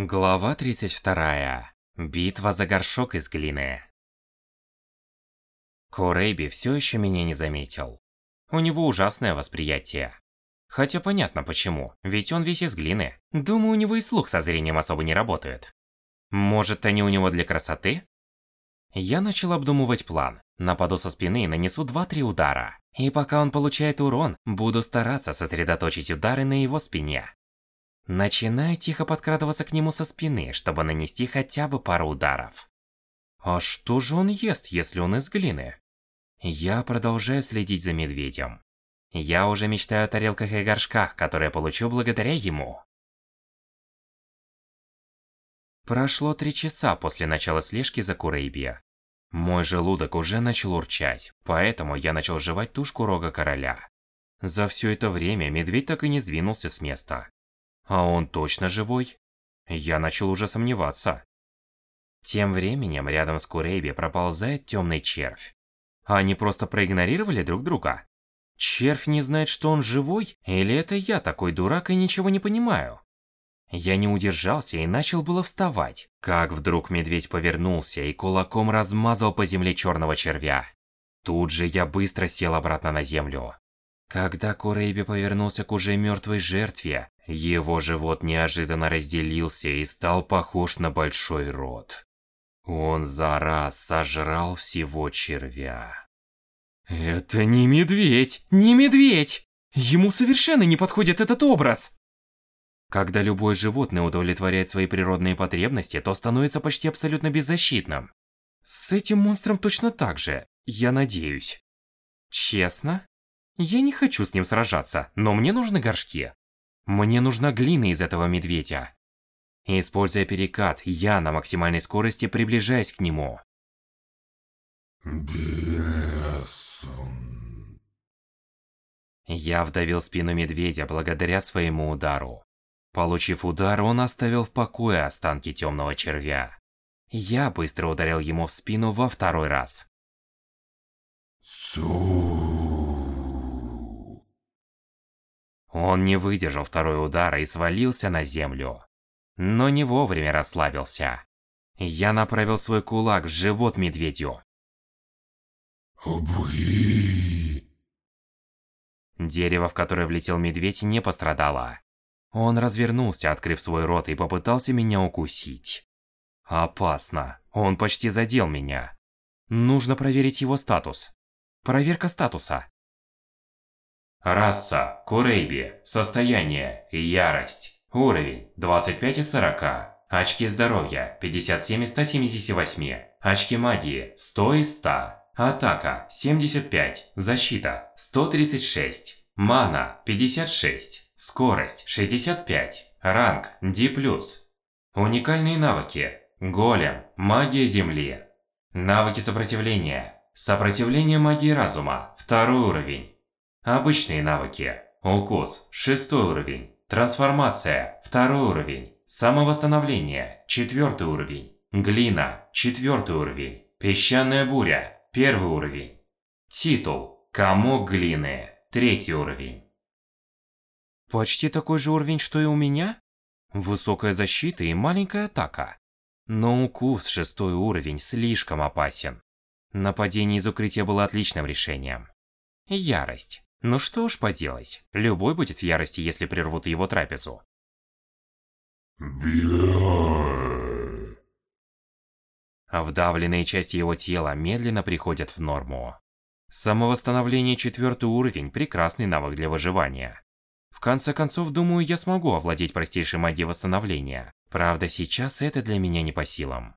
Глава 32. Битва за горшок из глины. Курейби все еще меня не заметил. У него ужасное восприятие. Хотя понятно почему, ведь он весь из глины. Думаю, у него и слух со зрением особо не работает. Может, они у него для красоты? Я начал обдумывать план. Нападу со спины и нанесу 2-3 удара. И пока он получает урон, буду стараться сосредоточить удары на его спине. Начинаю тихо подкрадываться к нему со спины, чтобы нанести хотя бы пару ударов. А что же он ест, если он из глины? Я продолжаю следить за медведем. Я уже мечтаю о тарелках и горшках, которые получу благодаря ему. Прошло три часа после начала слежки за Курейби. Мой желудок уже начал урчать, поэтому я начал жевать тушку рога короля. За все это время медведь так и не сдвинулся с места. А он точно живой? Я начал уже сомневаться. Тем временем рядом с Курейби проползает темный червь. Они просто проигнорировали друг друга? Червь не знает, что он живой? Или это я такой дурак и ничего не понимаю? Я не удержался и начал было вставать, как вдруг медведь повернулся и кулаком размазал по земле черного червя. Тут же я быстро сел обратно на землю. Когда Курейби повернулся к уже мертвой жертве, его живот неожиданно разделился и стал похож на большой рот. Он за раз сожрал всего червя. Это не медведь! Не медведь! Ему совершенно не подходит этот образ! Когда любое животное удовлетворяет свои природные потребности, то становится почти абсолютно беззащитным. С этим монстром точно так же, я надеюсь. Честно? Я не хочу с ним сражаться, но мне нужны горшки. Мне нужна глина из этого медведя. Используя перекат, я на максимальной скорости приближаюсь к нему. Бесун. Я вдавил спину медведя благодаря своему удару. Получив удар, он оставил в покое останки темного червя. Я быстро ударил ему в спину во второй раз. Су. Он не выдержал второй удара и свалился на землю. Но не вовремя расслабился. Я направил свой кулак в живот медведю. Обуи. Дерево, в которое влетел медведь, не пострадало. Он развернулся, открыв свой рот, и попытался меня укусить. Опасно. Он почти задел меня. Нужно проверить его статус. Проверка статуса. Раса – Курейби. Состояние – Ярость. Уровень – 25 из 40. Очки здоровья – 57 из 178. Очки магии – 100 из 100. Атака – 75. Защита – 136. Мана – 56. Скорость – 65. Ранг – D+. Уникальные навыки. Голем. Магия Земли. Навыки сопротивления. Сопротивление магии разума. Второй уровень. Обычные навыки. Укус – шестой уровень. Трансформация – второй уровень. Самовосстановление – четвертый уровень. Глина – четвертый уровень. Песчаная буря – первый уровень. Титул – Комок глины – третий уровень. Почти такой же уровень, что и у меня? Высокая защита и маленькая атака. Но укус шестой уровень слишком опасен. Нападение из укрытия было отличным решением. Ярость. Ну что уж поделать, любой будет в ярости, если прервут его трапезу. А вдавленные части его тела медленно приходят в норму. Самовосстановление четвертый уровень – прекрасный навык для выживания. В конце концов, думаю, я смогу овладеть простейшей магией восстановления. Правда, сейчас это для меня не по силам.